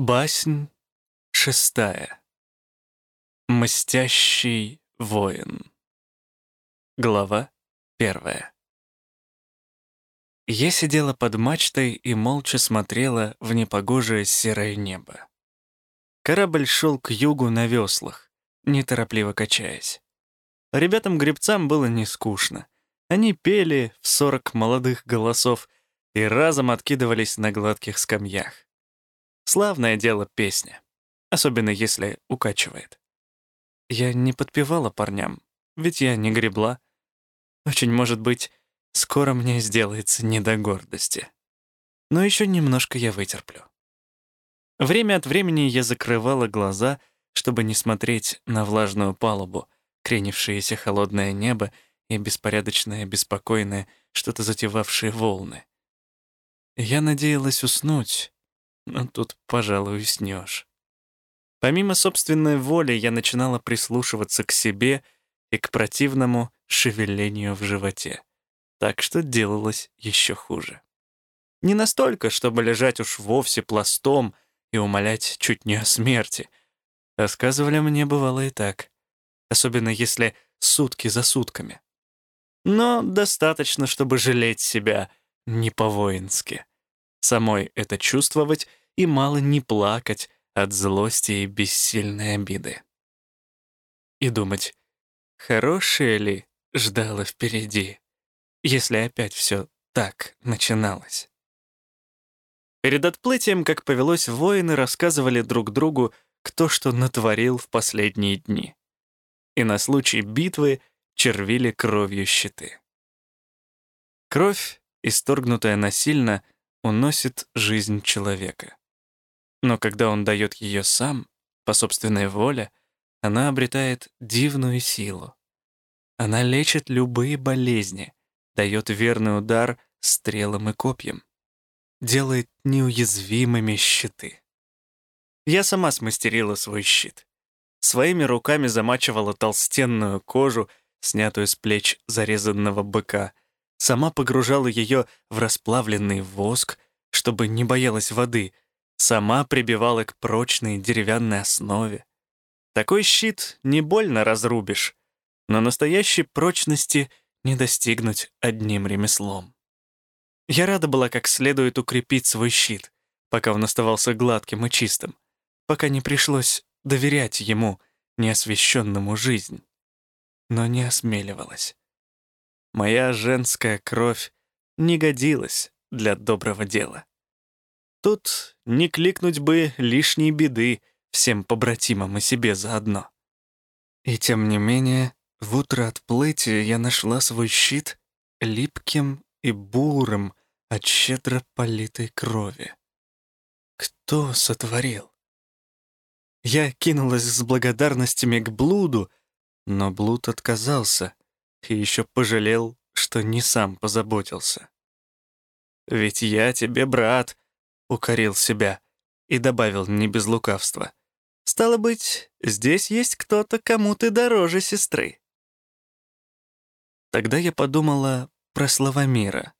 Баснь шестая. Мстящий воин. Глава первая. Я сидела под мачтой и молча смотрела в непогожее серое небо. Корабль шел к югу на веслах, неторопливо качаясь. Ребятам-гребцам было не скучно. Они пели в сорок молодых голосов и разом откидывались на гладких скамьях. Славное дело песня, особенно если укачивает. Я не подпевала парням, ведь я не гребла. Очень может быть, скоро мне сделается не до гордости. Но еще немножко я вытерплю. Время от времени я закрывала глаза, чтобы не смотреть на влажную палубу, кренившееся холодное небо и беспорядочное, беспокойное, что-то затевавшие волны. Я надеялась уснуть, но тут, пожалуй, уснешь. Помимо собственной воли, я начинала прислушиваться к себе и к противному шевелению в животе. Так что делалось еще хуже. Не настолько, чтобы лежать уж вовсе пластом и умолять чуть не о смерти. Рассказывали мне, бывало и так. Особенно если сутки за сутками. Но достаточно, чтобы жалеть себя не по-воински. Самой это чувствовать и мало не плакать от злости и бессильной обиды. И думать, хорошее ли ждало впереди, если опять все так начиналось. Перед отплытием, как повелось, воины рассказывали друг другу, кто что натворил в последние дни. И на случай битвы червили кровью щиты. Кровь, исторгнутая насильно, уносит жизнь человека. Но когда он дает ее сам, по собственной воле, она обретает дивную силу. Она лечит любые болезни, дает верный удар стрелам и копьям, делает неуязвимыми щиты. Я сама смастерила свой щит. Своими руками замачивала толстенную кожу, снятую с плеч зарезанного быка, сама погружала ее в расплавленный воск, чтобы не боялась воды — Сама прибивала к прочной деревянной основе. Такой щит не больно разрубишь, но настоящей прочности не достигнуть одним ремеслом. Я рада была как следует укрепить свой щит, пока он оставался гладким и чистым, пока не пришлось доверять ему, неосвященному жизнь. Но не осмеливалась. Моя женская кровь не годилась для доброго дела. Тут не кликнуть бы лишней беды всем побратимам и себе заодно. И тем не менее, в утро отплытия я нашла свой щит липким и бурым от щедро политой крови. Кто сотворил? Я кинулась с благодарностями к блуду, но блуд отказался и еще пожалел, что не сам позаботился. «Ведь я тебе брат», укорил себя и добавил не без лукавства. «Стало быть, здесь есть кто-то, кому ты дороже сестры». Тогда я подумала про слова мира.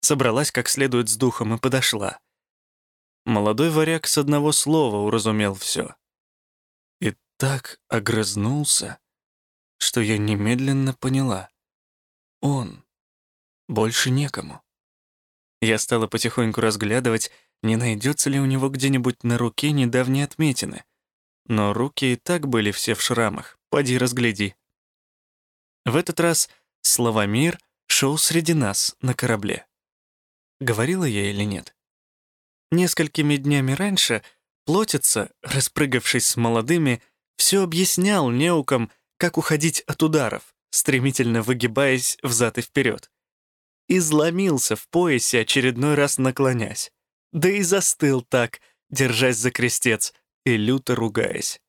Собралась как следует с духом и подошла. Молодой варяг с одного слова уразумел все. И так огрызнулся, что я немедленно поняла. Он. Больше некому. Я стала потихоньку разглядывать, не найдется ли у него где-нибудь на руке недавние отметины. Но руки и так были все в шрамах, поди разгляди. В этот раз Славомир шел среди нас на корабле. Говорила я или нет? Несколькими днями раньше Плотица, распрыгавшись с молодыми, все объяснял неукам, как уходить от ударов, стремительно выгибаясь взад и вперед изломился в поясе, очередной раз наклонясь. Да и застыл так, держась за крестец и люто ругаясь.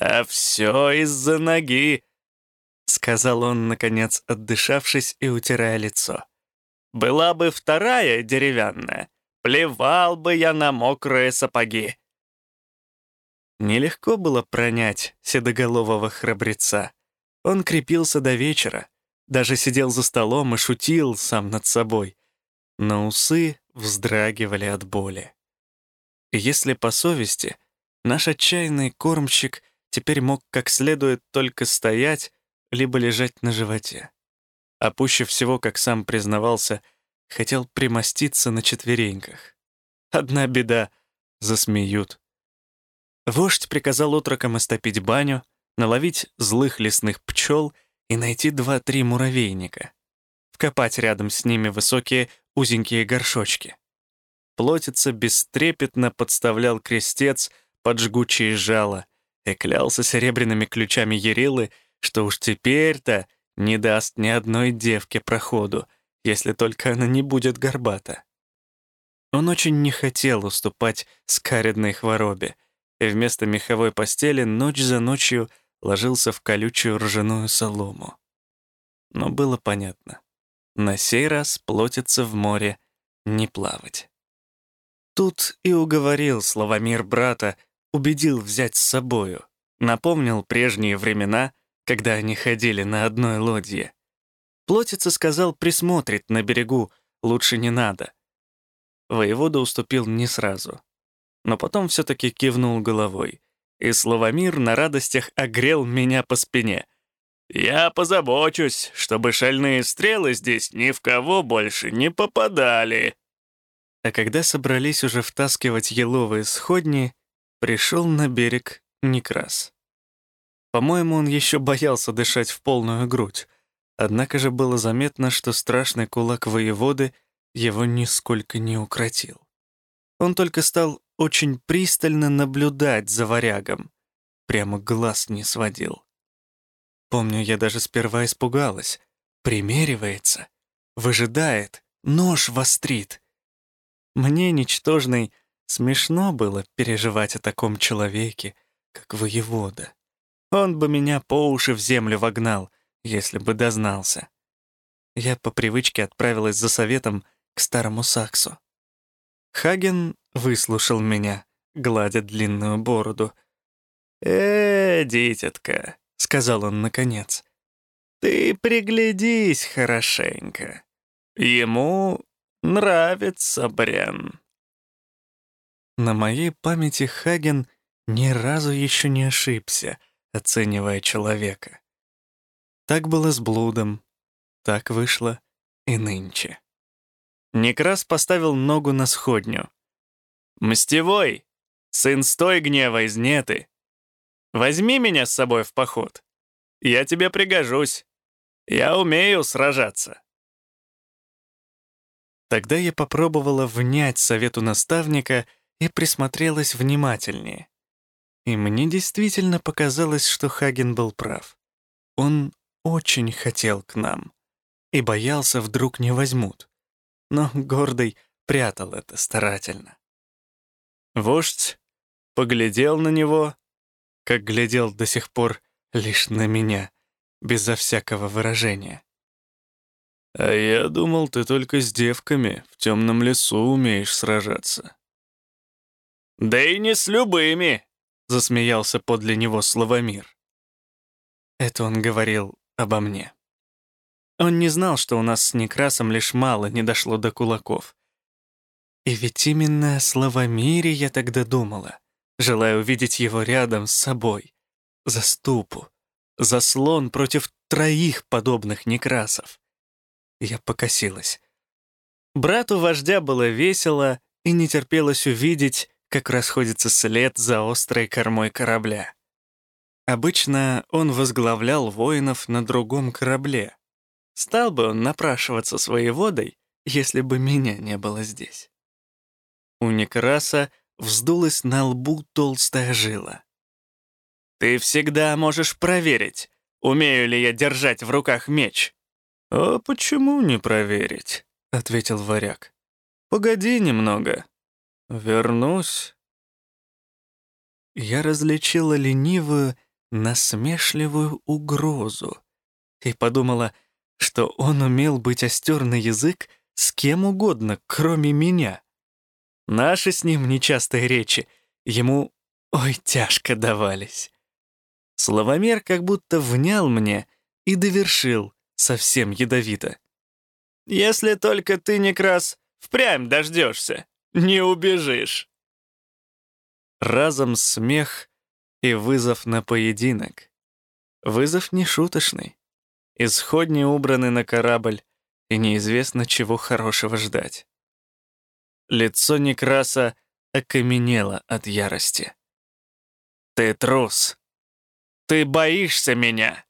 «А все из-за ноги», — сказал он, наконец, отдышавшись и утирая лицо. «Была бы вторая деревянная, плевал бы я на мокрые сапоги». Нелегко было пронять седоголового храбреца. Он крепился до вечера, даже сидел за столом и шутил сам над собой. Но усы вздрагивали от боли. Если по совести, наш отчаянный кормщик теперь мог как следует только стоять, либо лежать на животе. А пуще всего, как сам признавался, хотел примоститься на четвереньках. Одна беда — засмеют. Вождь приказал отрокам истопить баню, наловить злых лесных пчел и найти два-три муравейника. Вкопать рядом с ними высокие узенькие горшочки. Плотица бестрепетно подставлял крестец под жгучие жало и клялся серебряными ключами Ерилы, что уж теперь-то не даст ни одной девке проходу, если только она не будет горбата. Он очень не хотел уступать скаредной хворобе, и вместо меховой постели ночь за ночью ложился в колючую ржаную солому. Но было понятно. На сей раз плотится в море не плавать. Тут и уговорил Славомир брата, убедил взять с собою, напомнил прежние времена, когда они ходили на одной лодье. Плотица сказал присмотрит на берегу, лучше не надо. Воевода уступил не сразу но потом все-таки кивнул головой. И Славомир на радостях огрел меня по спине. «Я позабочусь, чтобы шальные стрелы здесь ни в кого больше не попадали». А когда собрались уже втаскивать еловые сходни, пришел на берег Некрас. По-моему, он еще боялся дышать в полную грудь, однако же было заметно, что страшный кулак воеводы его нисколько не укротил. Он только стал очень пристально наблюдать за варягом. Прямо глаз не сводил. Помню, я даже сперва испугалась. Примеривается, выжидает, нож вострит. Мне, ничтожной, смешно было переживать о таком человеке, как воевода. Он бы меня по уши в землю вогнал, если бы дознался. Я по привычке отправилась за советом к старому Саксу. Хаген выслушал меня, гладя длинную бороду. «Э, дитятка», — сказал он наконец, — «ты приглядись хорошенько. Ему нравится Брен». На моей памяти Хаген ни разу еще не ошибся, оценивая человека. Так было с блудом, так вышло и нынче. Некрас поставил ногу на сходню. «Мстевой, сын стой гнева из неты, возьми меня с собой в поход. Я тебе пригожусь. Я умею сражаться». Тогда я попробовала внять совету наставника и присмотрелась внимательнее. И мне действительно показалось, что Хаген был прав. Он очень хотел к нам и боялся, вдруг не возьмут но гордый прятал это старательно. Вождь поглядел на него, как глядел до сих пор лишь на меня, безо всякого выражения. «А я думал, ты только с девками в темном лесу умеешь сражаться». «Да и не с любыми!» — засмеялся подле него Славомир. Это он говорил обо мне. Он не знал, что у нас с Некрасом лишь мало не дошло до кулаков. И ведь именно о Славомире я тогда думала, желая увидеть его рядом с собой, за ступу, заслон против троих подобных Некрасов. Я покосилась. Брату вождя было весело и не терпелось увидеть, как расходится след за острой кормой корабля. Обычно он возглавлял воинов на другом корабле, Стал бы он напрашиваться своей водой, если бы меня не было здесь. У Некраса вздулась на лбу толстая жила. «Ты всегда можешь проверить, умею ли я держать в руках меч». «А почему не проверить?» — ответил варяг. «Погоди немного. Вернусь». Я различила ленивую, насмешливую угрозу и подумала — что он умел быть остер на язык с кем угодно, кроме меня. Наши с ним нечастые речи ему, ой, тяжко давались. Словомер как будто внял мне и довершил совсем ядовито. «Если только ты, Некрас, впрямь дождешься, не убежишь». разом смех и вызов на поединок. Вызов не шуточный. Исходни убраны на корабль, и неизвестно, чего хорошего ждать. Лицо Некраса окаменело от ярости. «Ты трус! Ты боишься меня!»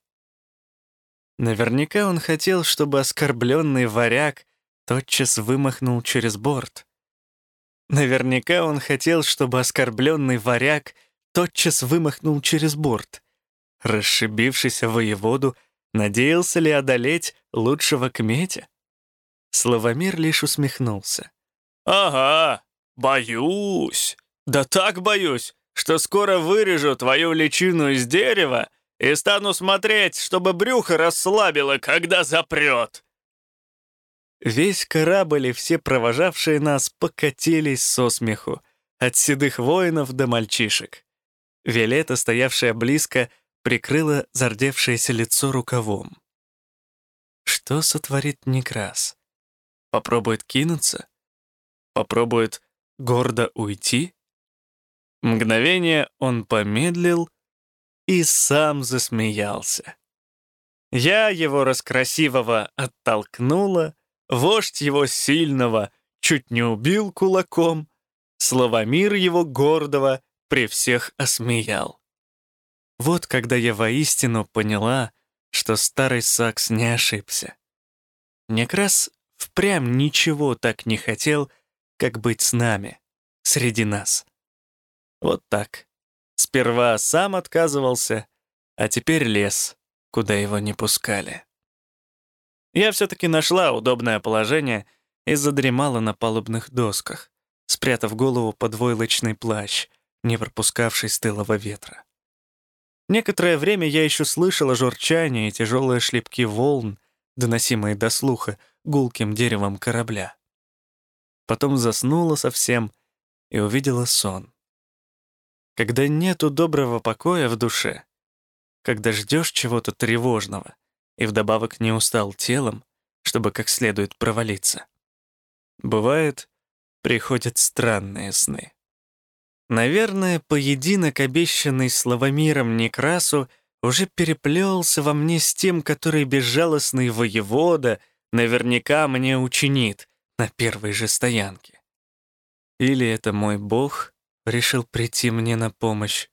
Наверняка он хотел, чтобы оскорбленный варяг тотчас вымахнул через борт. Наверняка он хотел, чтобы оскорбленный варяг тотчас вымахнул через борт. Расшибившийся воеводу надеялся ли одолеть лучшего кметя? Славомир лишь усмехнулся. «Ага, боюсь. Да так боюсь, что скоро вырежу твою личину из дерева и стану смотреть, чтобы брюхо расслабило, когда запрет». Весь корабль и все провожавшие нас покатились со смеху, от седых воинов до мальчишек. Виолетта, стоявшая близко, прикрыла зардевшееся лицо рукавом. Что сотворит Некрас? Попробует кинуться? Попробует гордо уйти? Мгновение он помедлил и сам засмеялся. Я его раскрасивого оттолкнула, вождь его сильного чуть не убил кулаком, Славомир его гордого при всех осмеял. Вот когда я воистину поняла, что старый Сакс не ошибся. Некрас впрямь ничего так не хотел, как быть с нами, среди нас. Вот так. Сперва сам отказывался, а теперь лез, куда его не пускали. Я все-таки нашла удобное положение и задремала на палубных досках, спрятав голову под войлочный плащ, не пропускавший стылого ветра. Некоторое время я еще слышала журчание и тяжелые шлепки волн, доносимые до слуха гулким деревом корабля. Потом заснула совсем и увидела сон. Когда нету доброго покоя в душе, когда ждешь чего-то тревожного — и вдобавок не устал телом, чтобы как следует провалиться. Бывает, приходят странные сны. Наверное, поединок, обещанный Славомиром Некрасу, уже переплелся во мне с тем, который безжалостный воевода наверняка мне учинит на первой же стоянке. Или это мой бог решил прийти мне на помощь.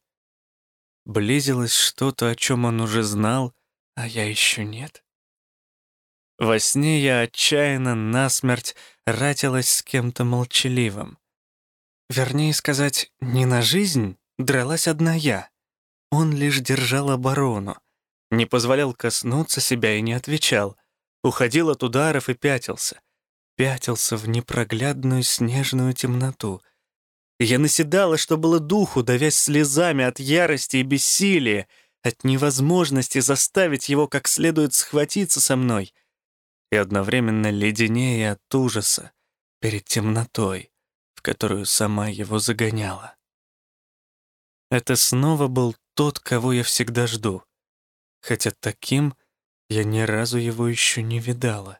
Близилось что-то, о чем он уже знал, а я еще нет. Во сне я отчаянно насмерть ратилась с кем-то молчаливым. Вернее сказать, не на жизнь дралась одна я. Он лишь держал оборону, не позволял коснуться себя и не отвечал, уходил от ударов и пятился. Пятился в непроглядную снежную темноту. Я наседала, что было духу, давясь слезами от ярости и бессилия, от невозможности заставить его как следует схватиться со мной и одновременно леденее от ужаса перед темнотой, в которую сама его загоняла. Это снова был тот, кого я всегда жду, хотя таким я ни разу его еще не видала.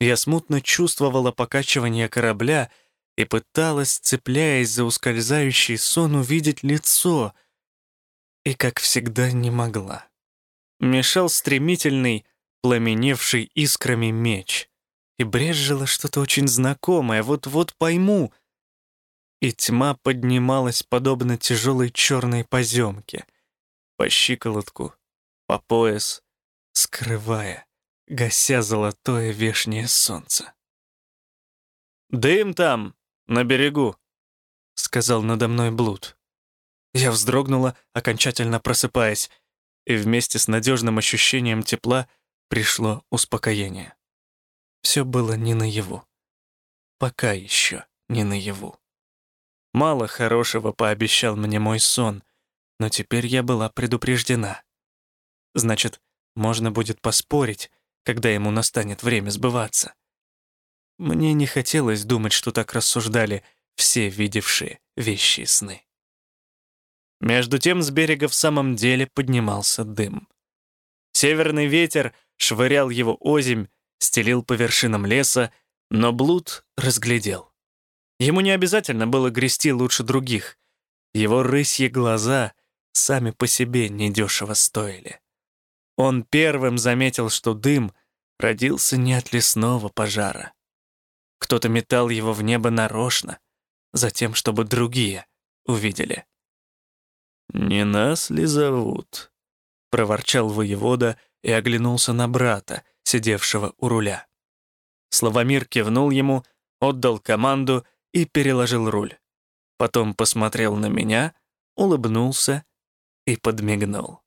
Я смутно чувствовала покачивание корабля и пыталась, цепляясь за ускользающий сон, увидеть лицо — и, как всегда, не могла. Мешал стремительный, пламеневший искрами меч, и брезжило что-то очень знакомое, вот-вот пойму. И тьма поднималась, подобно тяжелой черной поземке, по щиколотку, по пояс, скрывая, гася золотое вешнее солнце. «Дым там, на берегу», — сказал надо мной Блуд. Я вздрогнула, окончательно просыпаясь, и вместе с надежным ощущением тепла пришло успокоение. Все было не наяву. Пока еще не наяву. Мало хорошего пообещал мне мой сон, но теперь я была предупреждена. Значит, можно будет поспорить, когда ему настанет время сбываться. Мне не хотелось думать, что так рассуждали все видевшие вещи и сны. Между тем с берега в самом деле поднимался дым. Северный ветер швырял его озимь, стелил по вершинам леса, но Блуд разглядел. Ему не обязательно было грести лучше других. Его рысьи глаза сами по себе недешево стоили. Он первым заметил, что дым родился не от лесного пожара. Кто-то метал его в небо нарочно, затем, чтобы другие увидели. «Не нас ли зовут?» — проворчал воевода и оглянулся на брата, сидевшего у руля. Славомир кивнул ему, отдал команду и переложил руль. Потом посмотрел на меня, улыбнулся и подмигнул.